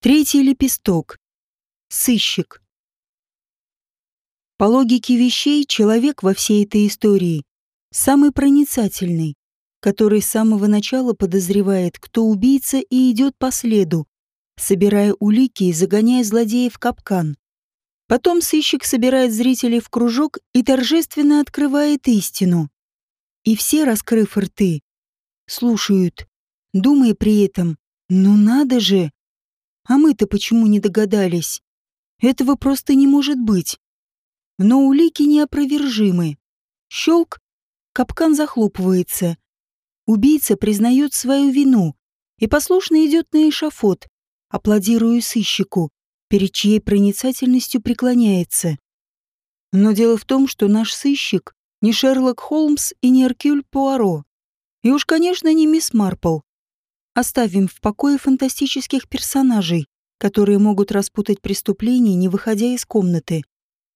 Третий лепесток. Сыщик. По логике вещей, человек во всей этой истории самый проницательный, который с самого начала подозревает, кто убийца и идет по следу, собирая улики и загоняя злодея в капкан. Потом сыщик собирает зрителей в кружок и торжественно открывает истину. И все, раскрыв рты, слушают, думая при этом, ну надо же! А мы-то почему не догадались? Этого просто не может быть. Но улики неопровержимы. Щелк, капкан захлопывается. Убийца признает свою вину и послушно идет на эшафот, аплодируя сыщику, перед чьей проницательностью преклоняется. Но дело в том, что наш сыщик не Шерлок Холмс и не Эркюль Пуаро. И уж, конечно, не мисс Марпл. Оставим в покое фантастических персонажей, которые могут распутать преступление, не выходя из комнаты.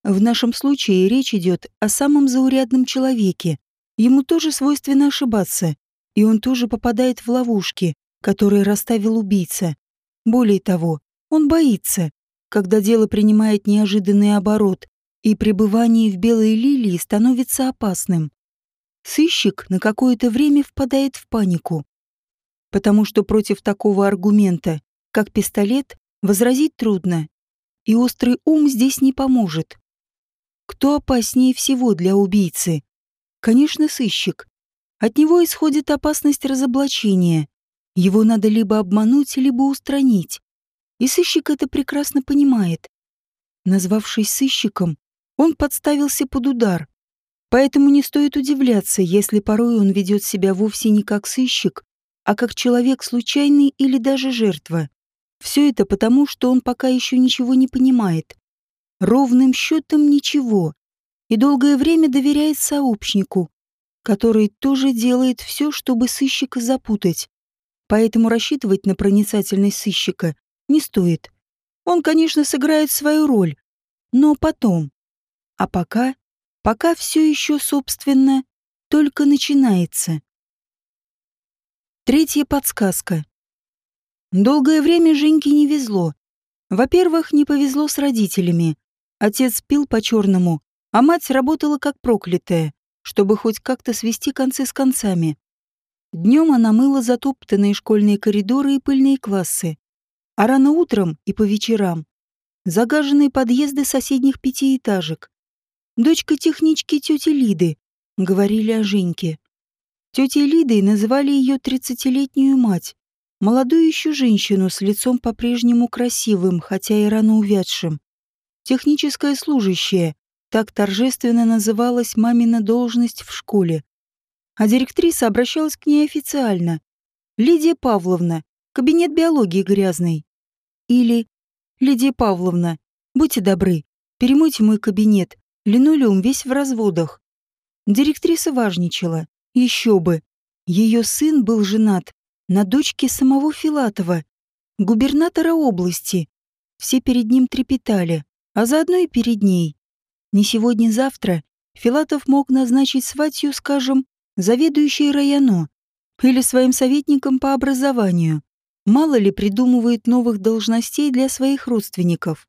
В нашем случае речь идет о самом заурядном человеке. Ему тоже свойственно ошибаться, и он тоже попадает в ловушки, которые расставил убийца. Более того, он боится, когда дело принимает неожиданный оборот, и пребывание в белой лилии становится опасным. Сыщик на какое-то время впадает в панику, потому что против такого аргумента, как пистолет, возразить трудно, и острый ум здесь не поможет. Кто опаснее всего для убийцы? Конечно, сыщик. От него исходит опасность разоблачения. Его надо либо обмануть, либо устранить. И сыщик это прекрасно понимает. Назвавшись сыщиком, он подставился под удар. Поэтому не стоит удивляться, если порой он ведет себя вовсе не как сыщик, а как человек случайный или даже жертва. Все это потому, что он пока еще ничего не понимает. Ровным счетом ничего. И долгое время доверяет сообщнику, который тоже делает все, чтобы сыщика запутать. Поэтому рассчитывать на проницательность сыщика не стоит. Он, конечно, сыграет свою роль, но потом. А пока, пока все еще, собственно, только начинается. Третья подсказка. Долгое время Женьке не везло. Во-первых, не повезло с родителями. Отец пил по-черному, а мать работала как проклятая чтобы хоть как-то свести концы с концами. Днем она мыла затоптанные школьные коридоры и пыльные классы, а рано утром и по вечерам загаженные подъезды соседних пятиэтажек. Дочка технички тети Лиды, говорили о Женьке. Тетей Лидой называли ее тридцатилетнюю мать, молодую еще женщину с лицом по-прежнему красивым, хотя и рано увядшим. Техническая служащая, так торжественно называлась мамина должность в школе. А директриса обращалась к ней официально. «Лидия Павловна, кабинет биологии грязный». Или «Лидия Павловна, будьте добры, перемойте мой кабинет, линолеум весь в разводах». Директриса важничала. Еще бы. Ее сын был женат на дочке самого Филатова, губернатора области. Все перед ним трепетали, а заодно и перед ней. Не сегодня-завтра Филатов мог назначить сватью, скажем, заведующей районо или своим советником по образованию. Мало ли придумывает новых должностей для своих родственников.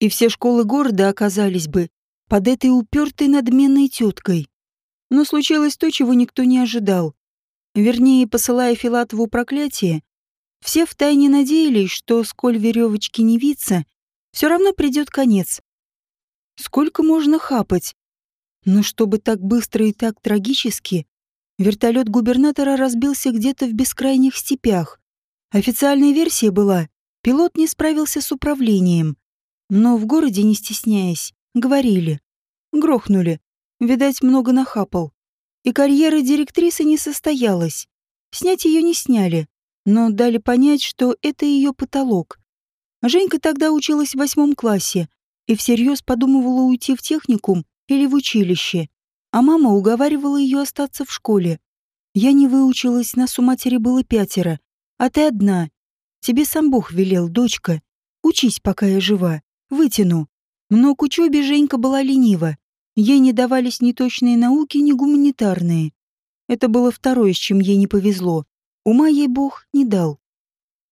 И все школы города оказались бы под этой упертой надменной теткой. Но случилось то, чего никто не ожидал. Вернее, посылая Филатову проклятие, все втайне надеялись, что, сколь веревочки не виться, все равно придет конец. Сколько можно хапать? Но чтобы так быстро и так трагически, вертолет губернатора разбился где-то в бескрайних степях. Официальная версия была, пилот не справился с управлением. Но в городе, не стесняясь, говорили. Грохнули. Видать, много нахапал. И карьера директрисы не состоялась. Снять ее не сняли, но дали понять, что это ее потолок. Женька тогда училась в восьмом классе, и всерьез подумывала уйти в техникум или в училище, а мама уговаривала ее остаться в школе. Я не выучилась, нас у матери было пятеро, а ты одна. Тебе сам Бог велел, дочка. Учись, пока я жива. Вытяну. Но к учебе Женька была ленива. Ей не давались ни точные науки, ни гуманитарные. Это было второе, с чем ей не повезло. Ума ей Бог не дал.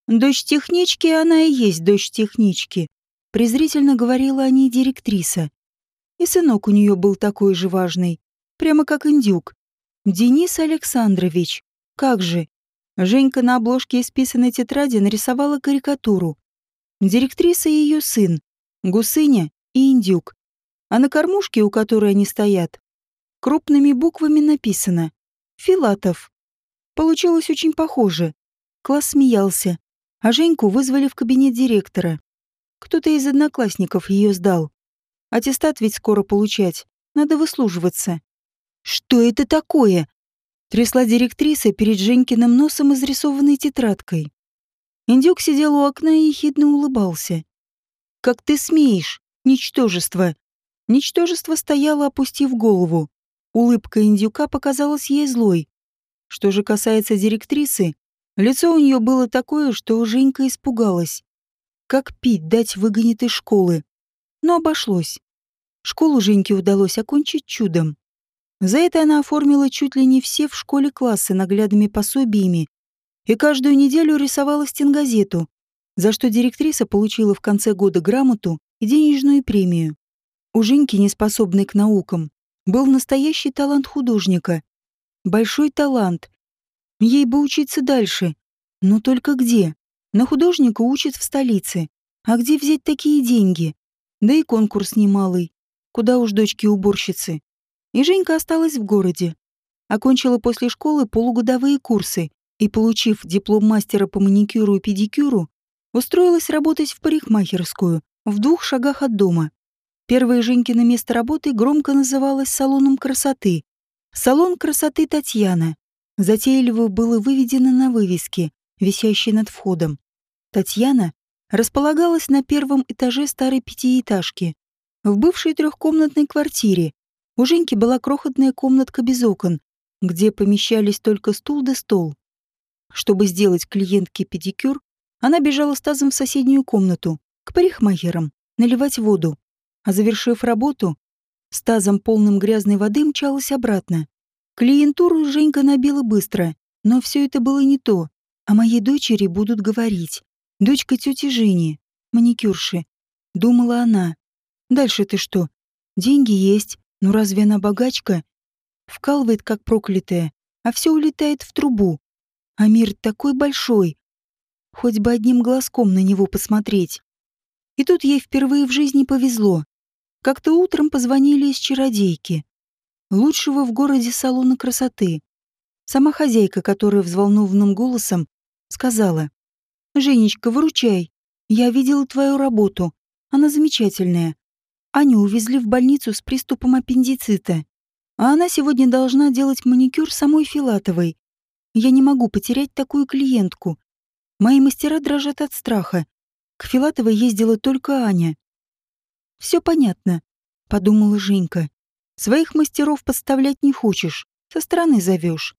«Дочь технички, она и есть дочь технички», — презрительно говорила о ней директриса. И сынок у нее был такой же важный, прямо как индюк. Денис Александрович. Как же? Женька на обложке исписанной тетради нарисовала карикатуру. Директриса и ее сын, гусыня и индюк. А на кормушке, у которой они стоят, крупными буквами написано «Филатов». Получилось очень похоже. Класс смеялся, а Женьку вызвали в кабинет директора. Кто-то из одноклассников ее сдал. Аттестат ведь скоро получать, надо выслуживаться. «Что это такое?» Трясла директриса перед Женькиным носом изрисованной тетрадкой. Индюк сидел у окна и ехидно улыбался. «Как ты смеешь, ничтожество!» Ничтожество стояло, опустив голову. Улыбка индюка показалась ей злой. Что же касается директрисы, лицо у нее было такое, что Женька испугалась. Как пить дать выгонит из школы. Но обошлось. Школу Женьке удалось окончить чудом. За это она оформила чуть ли не все в школе классы наглядными пособиями и каждую неделю рисовала стенгазету, за что директриса получила в конце года грамоту и денежную премию. У Женьки, неспособной к наукам, был настоящий талант художника. Большой талант. Ей бы учиться дальше. Но только где? На художника учат в столице. А где взять такие деньги? Да и конкурс немалый. Куда уж дочки уборщицы. И Женька осталась в городе. Окончила после школы полугодовые курсы и, получив диплом мастера по маникюру и педикюру, устроилась работать в парикмахерскую в двух шагах от дома. Первое Женькино место работы громко называлось салоном красоты. Салон красоты Татьяна. Затейливо было выведено на вывеске, висящей над входом. Татьяна располагалась на первом этаже старой пятиэтажки, в бывшей трехкомнатной квартире. У Женьки была крохотная комнатка без окон, где помещались только стул да стол. Чтобы сделать клиентке педикюр, она бежала с тазом в соседнюю комнату, к парикмахерам, наливать воду а завершив работу, с тазом полным грязной воды мчалась обратно. Клиентуру Женька набила быстро, но все это было не то. О моей дочери будут говорить. Дочка тети Жени, маникюрши. Думала она. Дальше ты что? Деньги есть, но разве она богачка? Вкалывает, как проклятая, а все улетает в трубу. А мир такой большой. Хоть бы одним глазком на него посмотреть. И тут ей впервые в жизни повезло. Как-то утром позвонили из чародейки. Лучшего в городе салона красоты. Сама хозяйка, которая взволнованным голосом сказала. «Женечка, выручай. Я видела твою работу. Она замечательная. Аню увезли в больницу с приступом аппендицита. А она сегодня должна делать маникюр самой Филатовой. Я не могу потерять такую клиентку. Мои мастера дрожат от страха. К Филатовой ездила только Аня. Все понятно, подумала Женька. Своих мастеров подставлять не хочешь, со стороны зовешь.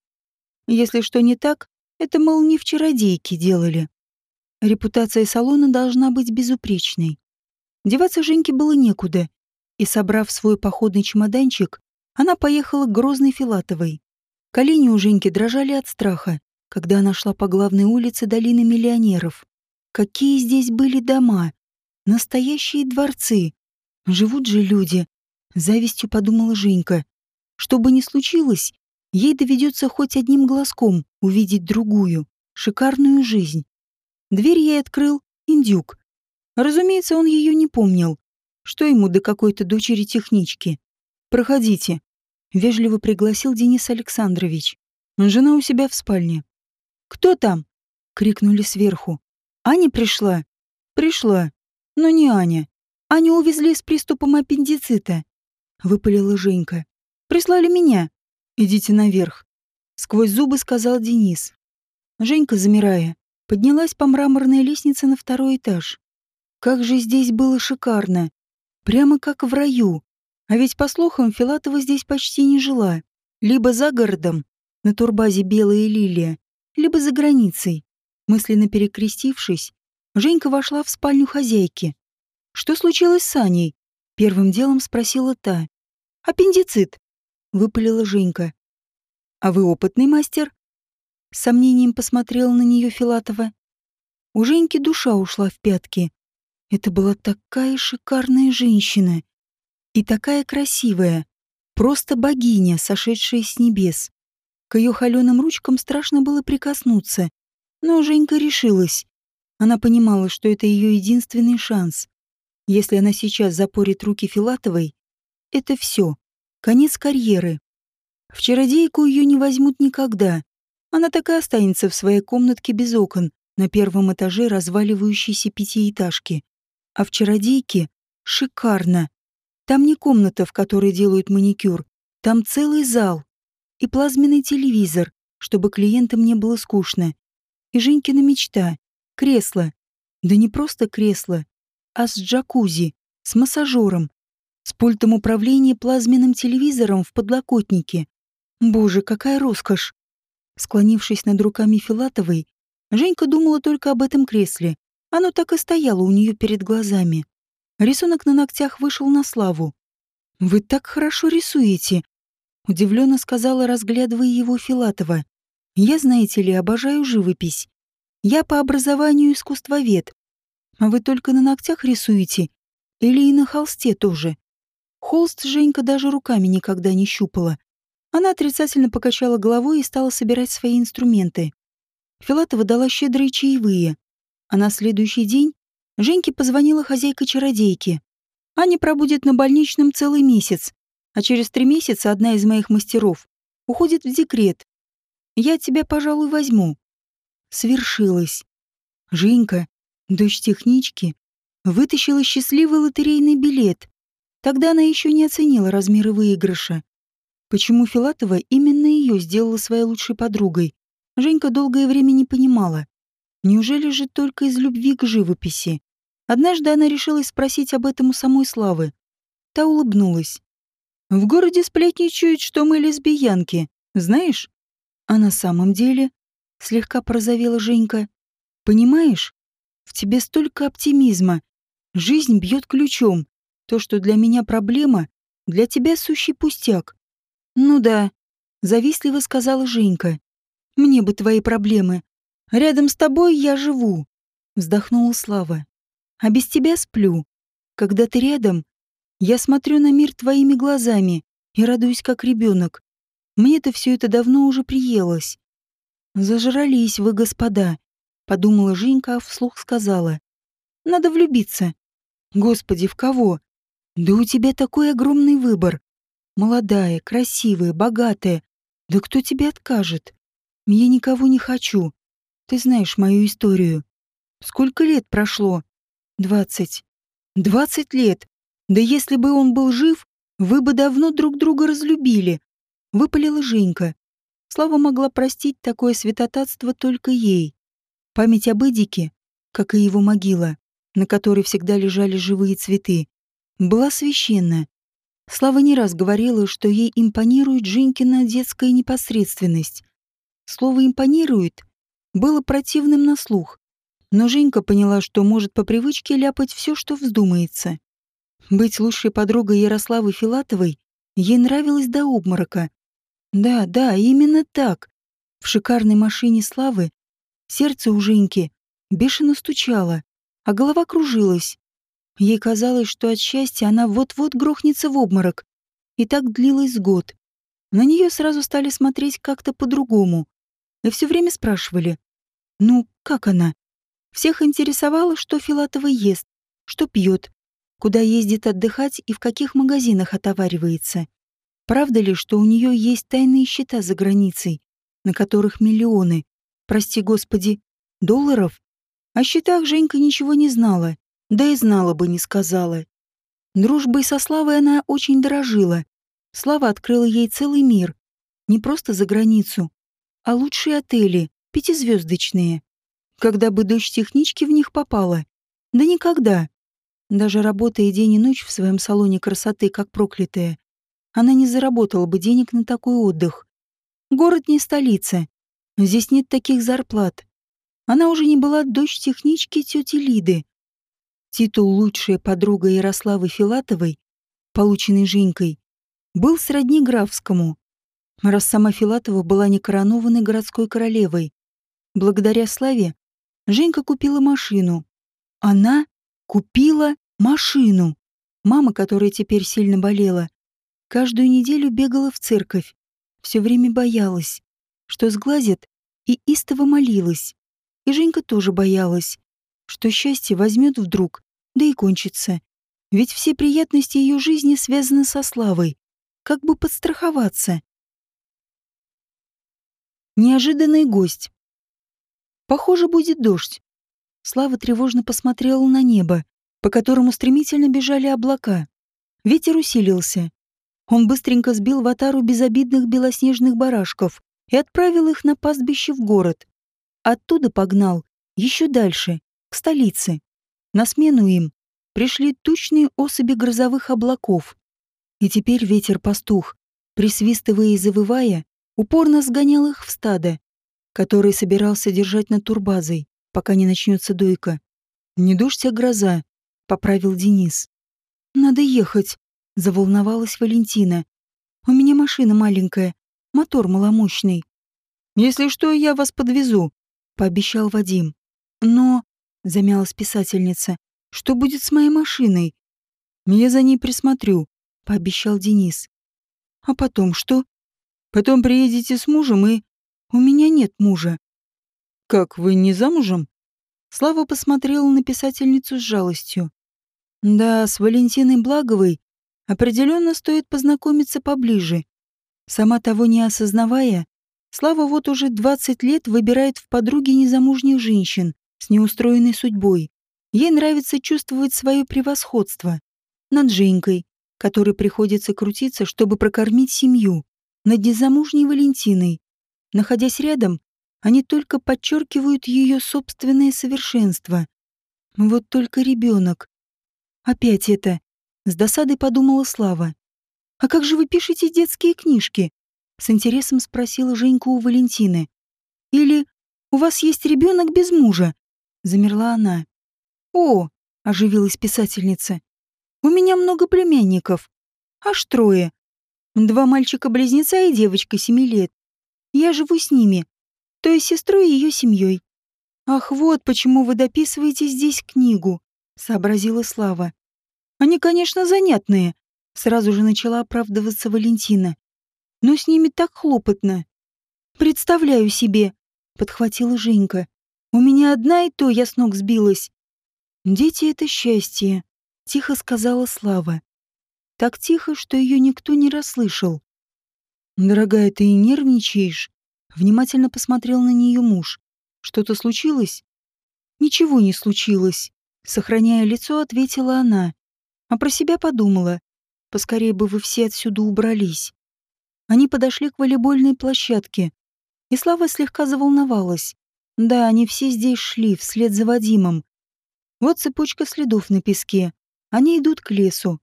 Если что не так, это, мол, не в чародейке делали. Репутация салона должна быть безупречной. Деваться Женьке было некуда, и, собрав свой походный чемоданчик, она поехала к Грозной Филатовой. Колени у Женьки дрожали от страха, когда она шла по главной улице долины миллионеров. Какие здесь были дома! Настоящие дворцы! Живут же люди. Завистью подумала Женька. Что бы ни случилось, ей доведется хоть одним глазком увидеть другую, шикарную жизнь. Дверь ей открыл индюк. Разумеется, он ее не помнил. Что ему до какой-то дочери технички? «Проходите», — вежливо пригласил Денис Александрович. «Жена у себя в спальне». «Кто там?» — крикнули сверху. «Аня пришла?» «Пришла. Но не Аня. Аню увезли с приступом аппендицита. Выпалила Женька. Прислали меня. Идите наверх. Сквозь зубы сказал Денис. Женька, замирая, поднялась по мраморной лестнице на второй этаж. Как же здесь было шикарно. Прямо как в раю. А ведь, по слухам, Филатова здесь почти не жила. Либо за городом, на турбазе «Белая лилия», либо за границей. Мысленно перекрестившись, Женька вошла в спальню хозяйки. Что случилось с Аней? Первым делом спросила та. Аппендицит, выпалила Женька. А вы опытный мастер? С сомнением посмотрела на нее Филатова. У Женьки душа ушла в пятки. Это была такая шикарная женщина. И такая красивая. Просто богиня, сошедшая с небес. К ее холеным ручкам страшно было прикоснуться. Но Женька решилась. Она понимала, что это ее единственный шанс. Если она сейчас запорит руки Филатовой, это все. Конец карьеры. В чародейку ее не возьмут никогда. Она так и останется в своей комнатке без окон на первом этаже разваливающейся пятиэтажки. А в чародейке шикарно. Там не комната, в которой делают маникюр. Там целый зал. И плазменный телевизор, чтобы клиентам не было скучно. И Женькина мечта. Кресло. Да не просто кресло, а с джакузи, с массажером, с пультом управления плазменным телевизором в подлокотнике. Боже, какая роскошь! Склонившись над руками Филатовой, Женька думала только об этом кресле. Оно так и стояло у нее перед глазами. Рисунок на ногтях вышел на славу. «Вы так хорошо рисуете», — удивленно сказала, разглядывая его Филатова. «Я, знаете ли, обожаю живопись. Я по образованию искусствовед. А вы только на ногтях рисуете? Или и на холсте тоже?» Холст Женька даже руками никогда не щупала. Она отрицательно покачала головой и стала собирать свои инструменты. Филатова дала щедрые чаевые, а на следующий день Женьке позвонила хозяйка чародейки. Аня пробудет на больничном целый месяц, а через три месяца одна из моих мастеров уходит в декрет. Я тебя, пожалуй, возьму. Свершилось. Женька, дочь технички, вытащила счастливый лотерейный билет. Тогда она еще не оценила размеры выигрыша. Почему Филатова именно ее сделала своей лучшей подругой, Женька долгое время не понимала. Неужели же только из любви к живописи? Однажды она решила спросить об этом у самой Славы. Та улыбнулась. «В городе сплетничают, что мы лесбиянки, знаешь?» А на самом деле, слегка прозовела Женька, «Понимаешь, в тебе столько оптимизма. Жизнь бьет ключом. То, что для меня проблема, для тебя сущий пустяк. «Ну да», — завистливо сказала Женька. «Мне бы твои проблемы. Рядом с тобой я живу», — вздохнула Слава. «А без тебя сплю. Когда ты рядом, я смотрю на мир твоими глазами и радуюсь, как ребенок. Мне-то все это давно уже приелось». «Зажрались вы, господа», — подумала Женька, а вслух сказала. «Надо влюбиться». «Господи, в кого? Да у тебя такой огромный выбор. Молодая, красивая, богатая. Да кто тебе откажет? Я никого не хочу. Ты знаешь мою историю. Сколько лет прошло? Двадцать. Двадцать лет. Да если бы он был жив, вы бы давно друг друга разлюбили. Выпалила Женька. Слава могла простить такое святотатство только ей. Память об Эдике, как и его могила, на которой всегда лежали живые цветы, была священна. Слава не раз говорила, что ей импонирует Женькина детская непосредственность. Слово «импонирует» было противным на слух, но Женька поняла, что может по привычке ляпать все, что вздумается. Быть лучшей подругой Ярославы Филатовой ей нравилось до обморока. Да, да, именно так. В шикарной машине Славы сердце у Женьки бешено стучало, а голова кружилась. Ей казалось, что от счастья она вот-вот грохнется в обморок. И так длилось год. На нее сразу стали смотреть как-то по-другому. И все время спрашивали, ну, как она? Всех интересовало, что Филатова ест, что пьет, куда ездит отдыхать и в каких магазинах отоваривается. Правда ли, что у нее есть тайные счета за границей, на которых миллионы, прости господи, долларов? О счетах Женька ничего не знала да и знала бы, не сказала. Дружбой со Славой она очень дорожила. Слава открыла ей целый мир. Не просто за границу, а лучшие отели, пятизвездочные. Когда бы дочь технички в них попала? Да никогда. Даже работая день и ночь в своем салоне красоты, как проклятая, она не заработала бы денег на такой отдых. Город не столица. Здесь нет таких зарплат. Она уже не была дочь технички тети Лиды, Титул «Лучшая подруга Ярославы Филатовой», полученный Женькой, был сродни графскому, раз сама Филатова была не коронованной городской королевой. Благодаря славе Женька купила машину. Она купила машину. Мама, которая теперь сильно болела, каждую неделю бегала в церковь. Все время боялась, что сглазит, и истово молилась. И Женька тоже боялась, что счастье возьмет вдруг, да и кончится. Ведь все приятности ее жизни связаны со славой. Как бы подстраховаться? Неожиданный гость. Похоже, будет дождь. Слава тревожно посмотрела на небо, по которому стремительно бежали облака. Ветер усилился. Он быстренько сбил в отару безобидных белоснежных барашков и отправил их на пастбище в город. Оттуда погнал, еще дальше, к столице. На смену им пришли тучные особи грозовых облаков. И теперь ветер-пастух, присвистывая и завывая, упорно сгонял их в стадо, которое собирался держать над турбазой пока не начнется дойка. Не дождь, гроза, поправил Денис. Надо ехать, заволновалась Валентина. У меня машина маленькая, мотор маломощный. Если что, я вас подвезу, пообещал Вадим. Но, замялась писательница, что будет с моей машиной? Я за ней присмотрю, пообещал Денис. А потом что? Потом приедете с мужем и... У меня нет мужа. «Как, вы не замужем?» Слава посмотрела на писательницу с жалостью. «Да, с Валентиной Благовой определенно стоит познакомиться поближе. Сама того не осознавая, Слава вот уже 20 лет выбирает в подруги незамужних женщин с неустроенной судьбой. Ей нравится чувствовать свое превосходство над Женькой, которой приходится крутиться, чтобы прокормить семью, над незамужней Валентиной. Находясь рядом, они только подчеркивают ее собственное совершенство. Вот только ребенок. Опять это. С досадой подумала Слава. «А как же вы пишете детские книжки?» С интересом спросила Женька у Валентины. «Или у вас есть ребенок без мужа?» Замерла она. «О!» — оживилась писательница. «У меня много племянников. Аж трое. Два мальчика-близнеца и девочка семи лет. Я живу с ними, то есть сестрой и ее семьей. «Ах, вот почему вы дописываете здесь книгу», — сообразила Слава. «Они, конечно, занятные», — сразу же начала оправдываться Валентина. «Но с ними так хлопотно». «Представляю себе», — подхватила Женька. «У меня одна и то я с ног сбилась». «Дети — это счастье», — тихо сказала Слава. Так тихо, что ее никто не расслышал. «Дорогая, ты и нервничаешь?» Внимательно посмотрел на нее муж. «Что-то случилось?» «Ничего не случилось», — сохраняя лицо, ответила она. А про себя подумала. «Поскорее бы вы все отсюда убрались». Они подошли к волейбольной площадке. И Слава слегка заволновалась. Да, они все здесь шли, вслед за Вадимом. Вот цепочка следов на песке. Они идут к лесу,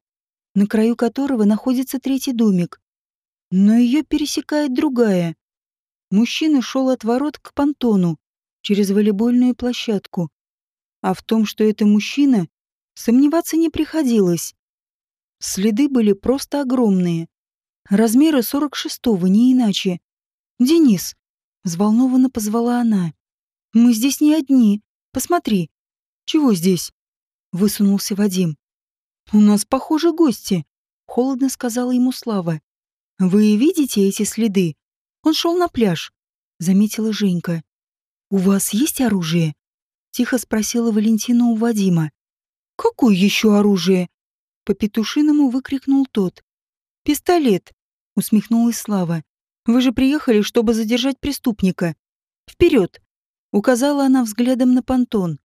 на краю которого находится третий домик. Но ее пересекает другая. Мужчина шел от ворот к понтону, через волейбольную площадку. А в том, что это мужчина, сомневаться не приходилось. Следы были просто огромные. Размеры 46-го, не иначе. «Денис!» — взволнованно позвала она. «Мы здесь не одни. Посмотри». «Чего здесь?» — высунулся Вадим. «У нас, похоже, гости», — холодно сказала ему Слава. «Вы видите эти следы?» Он шел на пляж, заметила Женька. У вас есть оружие? Тихо спросила Валентина у Вадима. Какое еще оружие? По петушиному выкрикнул тот. Пистолет, усмехнулась Слава. Вы же приехали, чтобы задержать преступника. Вперед! Указала она взглядом на понтон.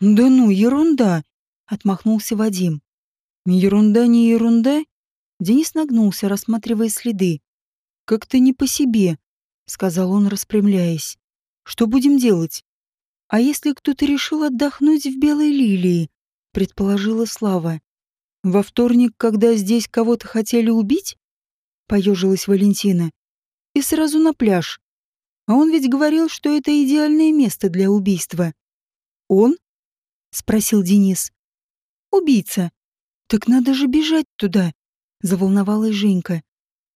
Да ну, ерунда! Отмахнулся Вадим. Ерунда не ерунда? Денис нагнулся, рассматривая следы. «Как-то не по себе», — сказал он, распрямляясь. «Что будем делать?» «А если кто-то решил отдохнуть в Белой Лилии?» — предположила Слава. «Во вторник, когда здесь кого-то хотели убить?» — поежилась Валентина. «И сразу на пляж. А он ведь говорил, что это идеальное место для убийства». «Он?» — спросил Денис. «Убийца. Так надо же бежать туда», — заволновалась Женька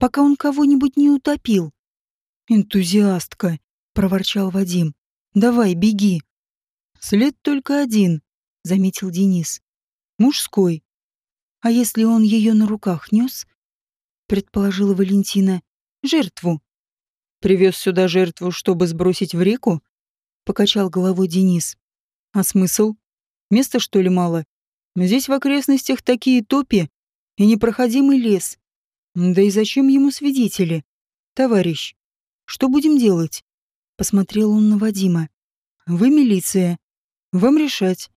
пока он кого-нибудь не утопил. «Энтузиастка», — проворчал Вадим. «Давай, беги». «След только один», — заметил Денис. «Мужской. А если он ее на руках нес?» — предположила Валентина. «Жертву». «Привез сюда жертву, чтобы сбросить в реку?» — покачал головой Денис. «А смысл? Места, что ли, мало? Здесь в окрестностях такие топи и непроходимый лес. Да и зачем ему свидетели? Товарищ, что будем делать?» Посмотрел он на Вадима. «Вы милиция. Вам решать.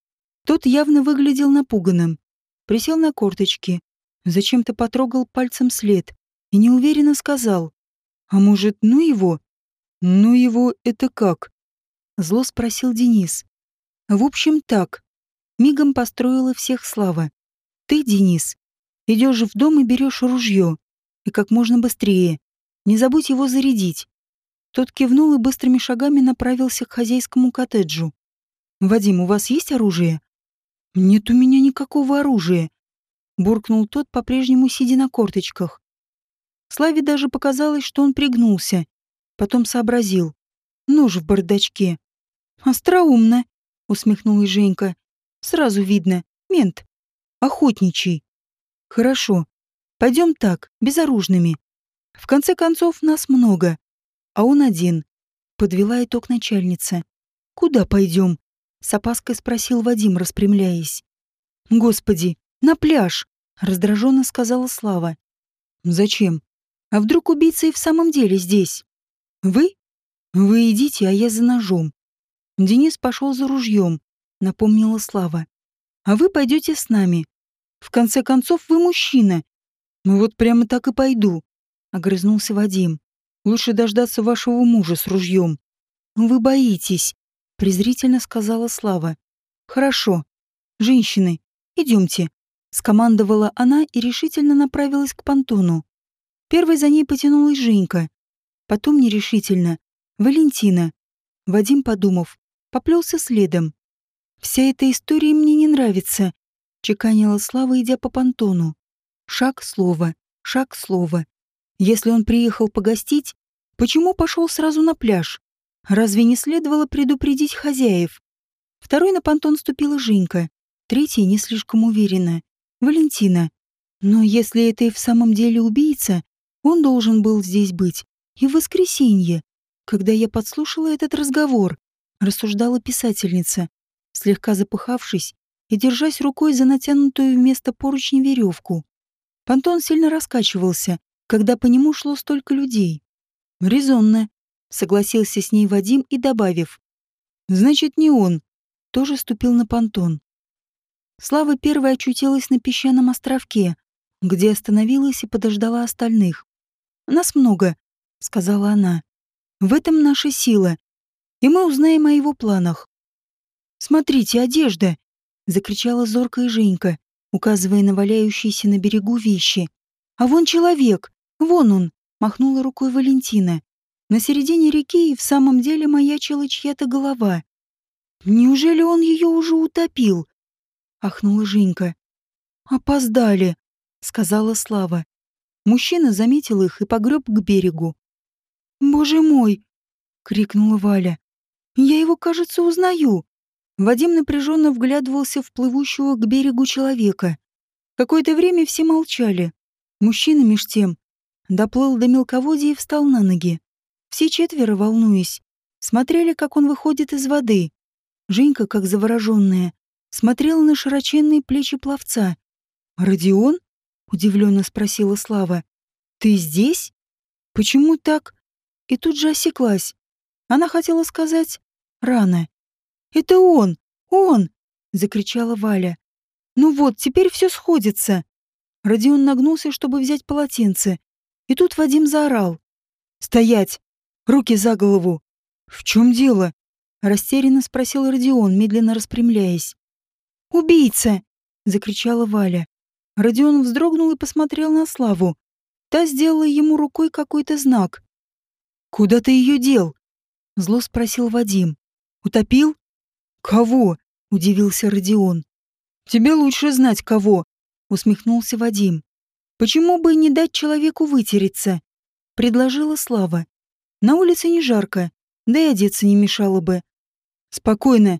Тот явно выглядел напуганным. Присел на корточки, зачем-то потрогал пальцем след и неуверенно сказал. «А может, ну его?» «Ну его это как?» Зло спросил Денис. «В общем, так. Мигом построила всех слава. Ты, Денис, идешь в дом и берешь ружье. И как можно быстрее. Не забудь его зарядить». Тот кивнул и быстрыми шагами направился к хозяйскому коттеджу. «Вадим, у вас есть оружие?» «Нет у меня никакого оружия», — буркнул тот, по-прежнему сидя на корточках. Славе даже показалось, что он пригнулся. Потом сообразил. Нож в бардачке. «Остроумно», — усмехнулась Женька. «Сразу видно. Мент. Охотничий. Хорошо. Пойдем так, безоружными. В конце концов, нас много. А он один». Подвела итог начальница. «Куда пойдем?» С опаской спросил Вадим, распрямляясь. «Господи, на пляж!» — раздраженно сказала Слава. «Зачем? А вдруг убийца и в самом деле здесь? Вы? Вы идите, а я за ножом». Денис пошел за ружьем, напомнила Слава. «А вы пойдете с нами. В конце концов, вы мужчина. Вот прямо так и пойду», — огрызнулся Вадим. «Лучше дождаться вашего мужа с ружьем. Вы боитесь презрительно сказала Слава. Хорошо. Женщины, идемте, скомандовала она и решительно направилась к понтону. Первой за ней потянулась Женька, потом нерешительно Валентина. Вадим, подумав, поплелся следом. Вся эта история мне не нравится, чеканила Слава, идя по понтону. Шаг слова, шаг слова. Если он приехал погостить, почему пошел сразу на пляж? Разве не следовало предупредить хозяев? Второй на понтон ступила Женька, третий не слишком уверенно. Валентина. Но если это и в самом деле убийца, он должен был здесь быть. И в воскресенье, когда я подслушала этот разговор, рассуждала писательница, слегка запыхавшись и держась рукой за натянутую вместо поручни веревку. Понтон сильно раскачивался, когда по нему шло столько людей. Резонно, согласился с ней Вадим и добавив. Значит, не он. Тоже ступил на понтон. Слава первой очутилась на песчаном островке, где остановилась и подождала остальных. «Нас много», — сказала она. «В этом наша сила, и мы узнаем о его планах». «Смотрите, одежда!» — закричала зоркая Женька, указывая на валяющиеся на берегу вещи. «А вон человек! Вон он!» — махнула рукой Валентина. На середине реки и в самом деле маячила чья-то голова. «Неужели он ее уже утопил?» — ахнула Женька. «Опоздали», — сказала Слава. Мужчина заметил их и погреб к берегу. «Боже мой!» — крикнула Валя. «Я его, кажется, узнаю». Вадим напряженно вглядывался в плывущего к берегу человека. Какое-то время все молчали. Мужчина меж тем доплыл до мелководья и встал на ноги. Все четверо, волнуясь, смотрели, как он выходит из воды. Женька, как завороженная, смотрела на широченные плечи пловца. «Родион?» — удивленно спросила Слава. «Ты здесь? Почему так?» И тут же осеклась. Она хотела сказать «рано». «Это он! Он!» — закричала Валя. «Ну вот, теперь все сходится». Родион нагнулся, чтобы взять полотенце. И тут Вадим заорал. «Стоять! Руки за голову. В чем дело? Растерянно спросил Родион, медленно распрямляясь. Убийца! закричала Валя. Родион вздрогнул и посмотрел на Славу. Та сделала ему рукой какой-то знак. «Куда ты ее дел?» — зло спросил Вадим. «Утопил?» «Кого?» — удивился Родион. «Тебе лучше знать, кого», — усмехнулся Вадим. «Почему бы не дать человеку вытереться?» — предложила Слава. На улице не жарко, да и одеться не мешало бы. Спокойно.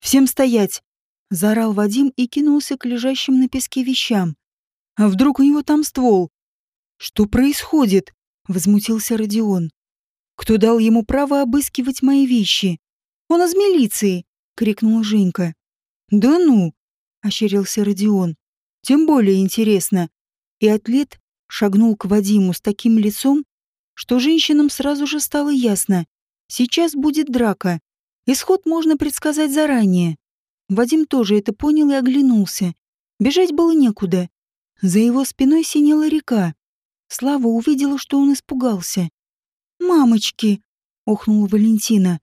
«Всем стоять!» — заорал Вадим и кинулся к лежащим на песке вещам. «А вдруг у него там ствол?» «Что происходит?» — возмутился Родион. «Кто дал ему право обыскивать мои вещи?» «Он из милиции!» — крикнула Женька. «Да ну!» — ощерился Родион. «Тем более интересно». И атлет шагнул к Вадиму с таким лицом, что женщинам сразу же стало ясно. Сейчас будет драка. Исход можно предсказать заранее. Вадим тоже это понял и оглянулся. Бежать было некуда. За его спиной синела река. Слава увидела, что он испугался. «Мамочки!» — охнула Валентина.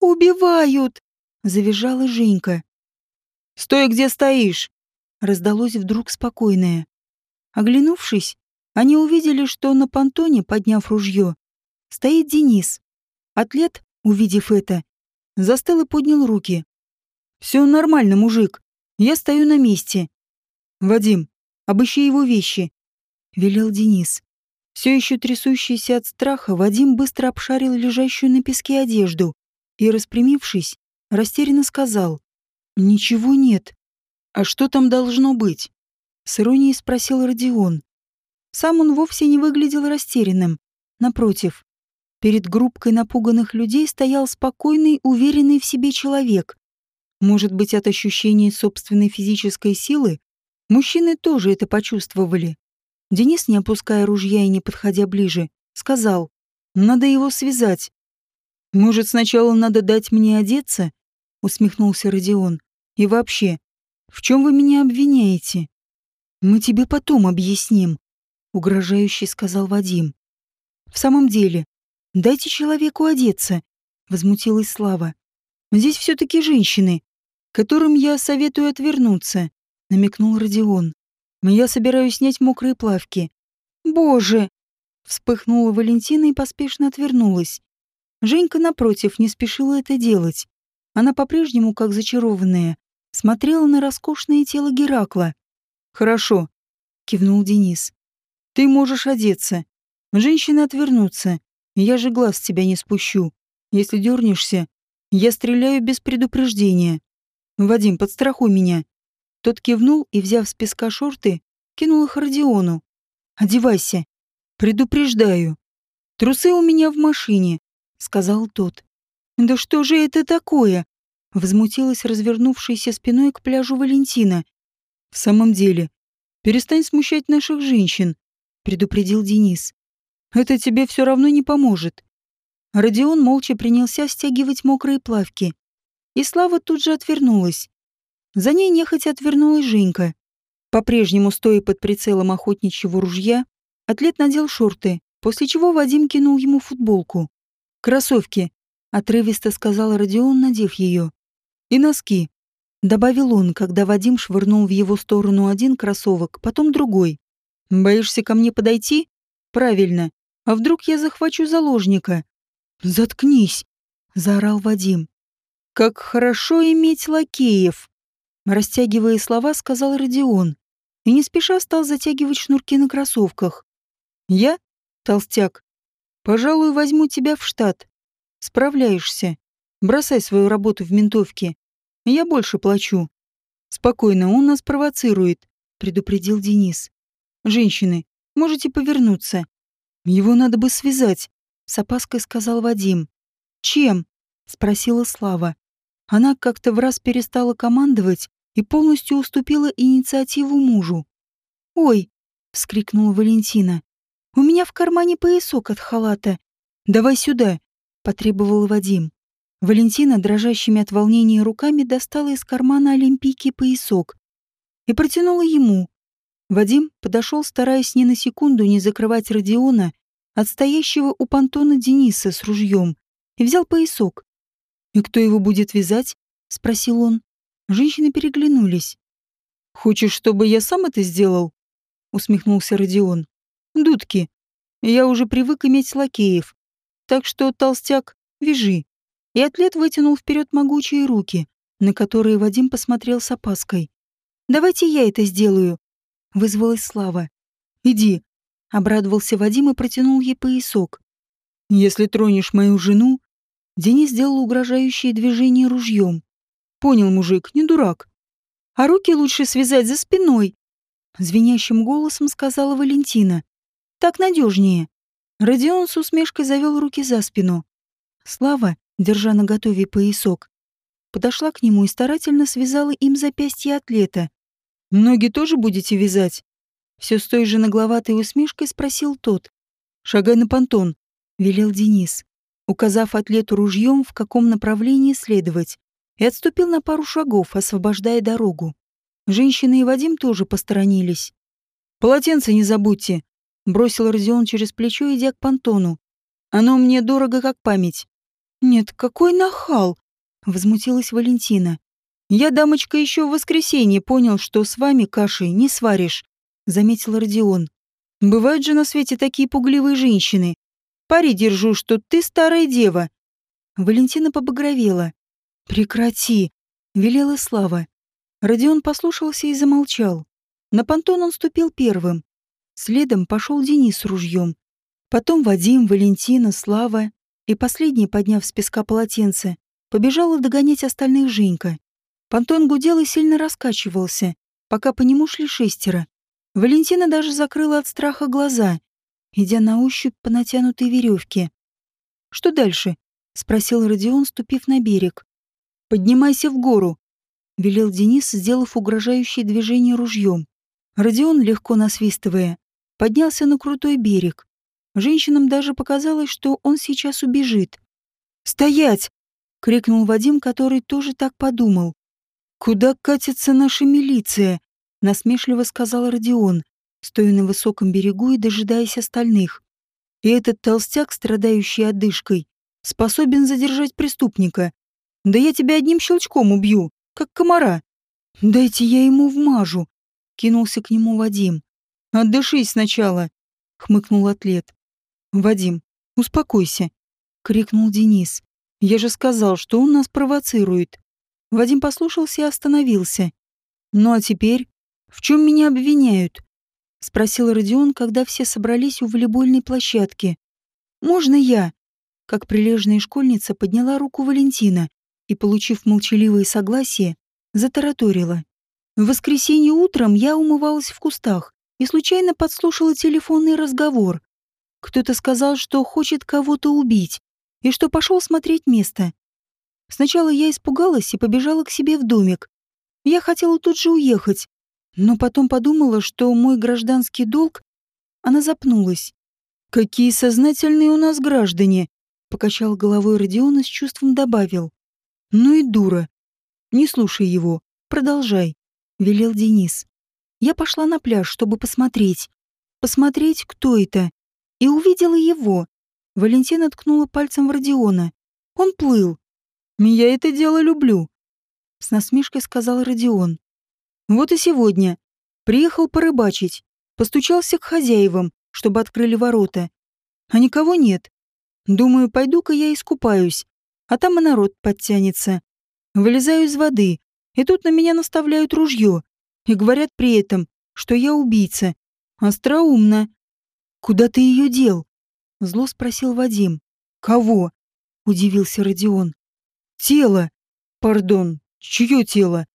«Убивают!» — завизжала Женька. «Стой, где стоишь!» — раздалось вдруг спокойное. Оглянувшись, они увидели, что на понтоне, подняв ружье, стоит Денис. Атлет, увидев это, застыл и поднял руки. «Все нормально, мужик. Я стою на месте». «Вадим, обыщи его вещи», — велел Денис. Все еще трясущийся от страха, Вадим быстро обшарил лежащую на песке одежду и, распрямившись, растерянно сказал. «Ничего нет. А что там должно быть?» С иронией спросил Родион. Сам он вовсе не выглядел растерянным. Напротив, перед группкой напуганных людей стоял спокойный, уверенный в себе человек. Может быть, от ощущения собственной физической силы мужчины тоже это почувствовали. Денис, не опуская ружья и не подходя ближе, сказал, «Надо его связать». «Может, сначала надо дать мне одеться?» — усмехнулся Родион. «И вообще, в чем вы меня обвиняете?» «Мы тебе потом объясним», — угрожающе сказал Вадим. «В самом деле, дайте человеку одеться», — возмутилась Слава. «Здесь все-таки женщины, которым я советую отвернуться», — намекнул Родион. «Я собираюсь снять мокрые плавки». «Боже!» — вспыхнула Валентина и поспешно отвернулась. Женька, напротив, не спешила это делать. Она по-прежнему, как зачарованная, смотрела на роскошное тело Геракла. «Хорошо», — кивнул Денис. Ты можешь одеться. Женщины отвернутся. Я же глаз с тебя не спущу. Если дернешься, я стреляю без предупреждения. Вадим, подстрахуй меня. Тот кивнул и, взяв с песка шорты, кинул их Родиону. Одевайся. Предупреждаю. Трусы у меня в машине, сказал тот. Да что же это такое? Возмутилась развернувшаяся спиной к пляжу Валентина. В самом деле, перестань смущать наших женщин предупредил Денис. Это тебе все равно не поможет. Родион молча принялся стягивать мокрые плавки. И Слава тут же отвернулась. За ней нехотя отвернулась Женька. По-прежнему, стоя под прицелом охотничьего ружья, атлет надел шорты, после чего Вадим кинул ему футболку. «Кроссовки», — отрывисто сказал Родион, надев ее. «И носки», — добавил он, когда Вадим швырнул в его сторону один кроссовок, потом другой. Боишься ко мне подойти? Правильно. А вдруг я захвачу заложника? Заткнись, заорал Вадим. Как хорошо иметь лакеев, растягивая слова, сказал Родион и не спеша стал затягивать шнурки на кроссовках. Я, толстяк, пожалуй, возьму тебя в штат. Справляешься. Бросай свою работу в ментовке. Я больше плачу. Спокойно, он нас провоцирует, предупредил Денис. Женщины, можете повернуться. Его надо бы связать, с опаской сказал Вадим. Чем? спросила Слава. Она как-то в раз перестала командовать и полностью уступила инициативу мужу. «Ой!» — вскрикнула Валентина. «У меня в кармане поясок от халата. Давай сюда!» — потребовал Вадим. Валентина, дрожащими от волнения руками, достала из кармана Олимпийки поясок и протянула ему. Вадим подошел, стараясь ни на секунду не закрывать Родиона от стоящего у понтона Дениса с ружьем, и взял поясок. «И кто его будет вязать?» — спросил он. Женщины переглянулись. «Хочешь, чтобы я сам это сделал?» — усмехнулся Родион. «Дудки. Я уже привык иметь лакеев. Так что, толстяк, вяжи». И атлет вытянул вперед могучие руки, на которые Вадим посмотрел с опаской. «Давайте я это сделаю», вызвалась Слава. «Иди», — обрадовался Вадим и протянул ей поясок. «Если тронешь мою жену...» Денис сделал угрожающее движение ружьем. Понял, мужик, не дурак. А руки лучше связать за спиной. Звенящим голосом сказала Валентина. Так надежнее. Родион с усмешкой завел руки за спину. Слава, держа на готове поясок, подошла к нему и старательно связала им запястье атлета. «Ноги тоже будете вязать?» Все с той же нагловатой усмешкой спросил тот. «Шагай на понтон», — велел Денис, указав атлету ружьем, в каком направлении следовать, и отступил на пару шагов, освобождая дорогу. Женщины и Вадим тоже посторонились. «Полотенце не забудьте», — бросил Родион через плечо, идя к понтону. «Оно мне дорого, как память». «Нет, какой нахал!» — возмутилась Валентина. «Я, дамочка, еще в воскресенье понял, что с вами кашей не сваришь», — заметил Родион. «Бывают же на свете такие пугливые женщины. Пари держу, что ты старая дева». Валентина побагровела. «Прекрати!» — велела Слава. Родион послушался и замолчал. На понтон он ступил первым. Следом пошел Денис с ружьем. Потом Вадим, Валентина, Слава и последний, подняв с песка полотенце, побежала догонять остальных Женька. Понтон гудел и сильно раскачивался, пока по нему шли шестеро. Валентина даже закрыла от страха глаза, идя на ощупь по натянутой веревке. «Что дальше?» — спросил Родион, ступив на берег. «Поднимайся в гору», — велел Денис, сделав угрожающее движение ружьем. Родион, легко насвистывая, поднялся на крутой берег. Женщинам даже показалось, что он сейчас убежит. «Стоять!» — крикнул Вадим, который тоже так подумал. «Куда катится наша милиция?» — насмешливо сказал Родион, стоя на высоком берегу и дожидаясь остальных. «И этот толстяк, страдающий одышкой, способен задержать преступника. Да я тебя одним щелчком убью, как комара. Дайте я ему вмажу. Кинулся к нему Вадим. Отдышись сначала, хмыкнул атлет. Вадим, успокойся, крикнул Денис. Я же сказал, что он нас провоцирует. Вадим послушался и остановился. Ну а теперь, в чем меня обвиняют? спросил Родион, когда все собрались у волейбольной площадки. Можно я? Как прилежная школьница подняла руку Валентина и, получив молчаливое согласие, затараторила. В воскресенье утром я умывалась в кустах и случайно подслушала телефонный разговор. Кто-то сказал, что хочет кого-то убить, и что пошел смотреть место. Сначала я испугалась и побежала к себе в домик. Я хотела тут же уехать, но потом подумала, что мой гражданский долг... Она запнулась. «Какие сознательные у нас граждане!» Покачал головой Родион и с чувством добавил. Ну и дура. Не слушай его. Продолжай, велел Денис. Я пошла на пляж, чтобы посмотреть. Посмотреть, кто это. И увидела его. Валентина ткнула пальцем в Родиона. Он плыл. «Я это дело люблю», — с насмешкой сказал Родион. «Вот и сегодня. Приехал порыбачить. Постучался к хозяевам, чтобы открыли ворота. А никого нет. Думаю, пойду-ка я искупаюсь а там и народ подтянется. Вылезаю из воды, и тут на меня наставляют ружье и говорят при этом, что я убийца. Остроумно. «Куда ты ее дел?» — зло спросил Вадим. «Кого?» — удивился Родион. «Тело. Пардон, чье тело?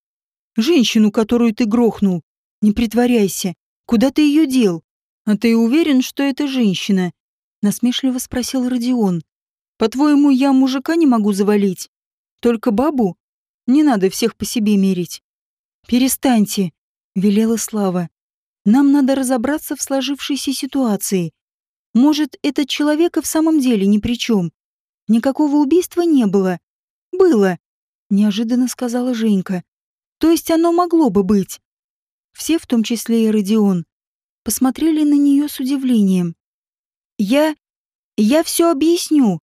Женщину, которую ты грохнул. Не притворяйся. Куда ты ее дел? А ты уверен, что это женщина?» — насмешливо спросил Родион. По-твоему, я мужика не могу завалить? Только бабу? Не надо всех по себе мерить. Перестаньте, велела Слава. Нам надо разобраться в сложившейся ситуации. Может, этот человек и в самом деле ни при чем. Никакого убийства не было. Было, неожиданно сказала Женька. То есть оно могло бы быть. Все, в том числе и Родион, посмотрели на нее с удивлением. Я... я все объясню,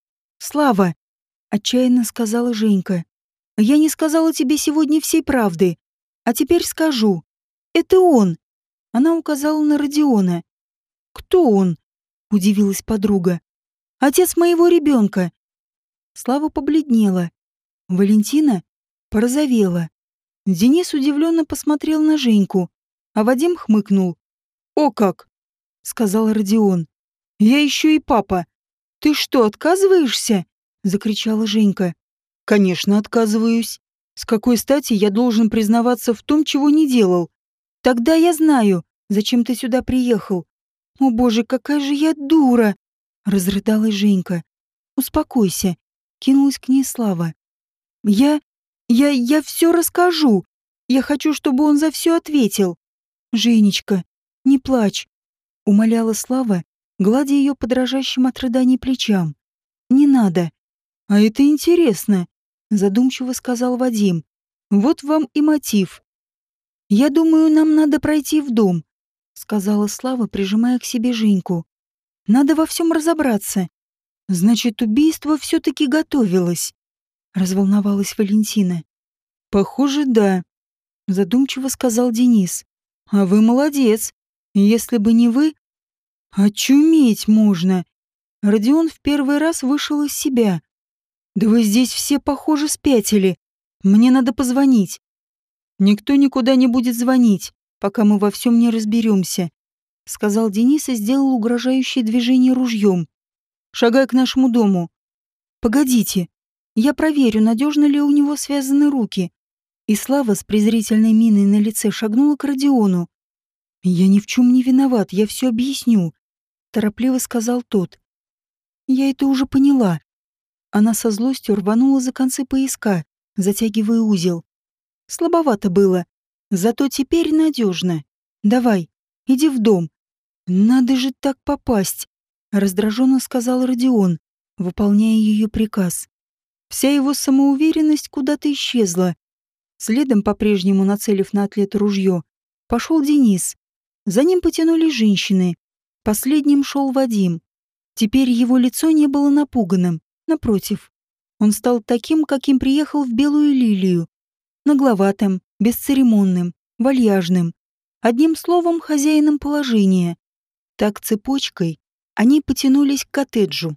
«Слава!» — отчаянно сказала Женька. «Я не сказала тебе сегодня всей правды, а теперь скажу. Это он!» Она указала на Родиона. «Кто он?» — удивилась подруга. «Отец моего ребенка». Слава побледнела. Валентина порозовела. Денис удивленно посмотрел на Женьку, а Вадим хмыкнул. «О как!» — сказал Родион. «Я еще и папа. «Ты что, отказываешься?» — закричала Женька. «Конечно, отказываюсь», С какой стати я должен признаваться в том, чего не делал? Тогда я знаю, зачем ты сюда приехал. О боже, какая же я дура! Разрыдалась Женька. Успокойся. Кинулась к ней Слава. Я... я... я все расскажу. Я хочу, чтобы он за все ответил. Женечка, не плачь. Умоляла Слава, гладя ее по дрожащим от рыданий плечам. Не надо. А это интересно задумчиво сказал Вадим. Вот вам и мотив. Я думаю, нам надо пройти в дом, сказала Слава, прижимая к себе Женьку. Надо во всем разобраться. Значит, убийство все-таки готовилось, разволновалась Валентина. Похоже, да, задумчиво сказал Денис. А вы молодец. Если бы не вы, очуметь можно. Родион в первый раз вышел из себя. Да вы здесь все, похоже, спятили. Мне надо позвонить. Никто никуда не будет звонить, пока мы во всем не разберемся, сказал Денис и сделал угрожающее движение ружьем. Шагай к нашему дому. Погодите, я проверю, надежно ли у него связаны руки. И Слава с презрительной миной на лице шагнула к Родиону. «Я ни в чем не виноват, я все объясню», — торопливо сказал тот. «Я это уже поняла. Она со злостью рванула за концы пояска, затягивая узел. Слабовато было. Зато теперь надежно. Давай, иди в дом. Надо же так попасть, раздраженно сказал Родион, выполняя ее приказ. Вся его самоуверенность куда-то исчезла. Следом, по-прежнему нацелив на атлета ружье, пошел Денис. За ним потянули женщины. Последним шел Вадим. Теперь его лицо не было напуганным. Напротив, он стал таким, каким приехал в Белую Лилию. Нагловатым, бесцеремонным, вальяжным. Одним словом, хозяином положения. Так цепочкой они потянулись к коттеджу.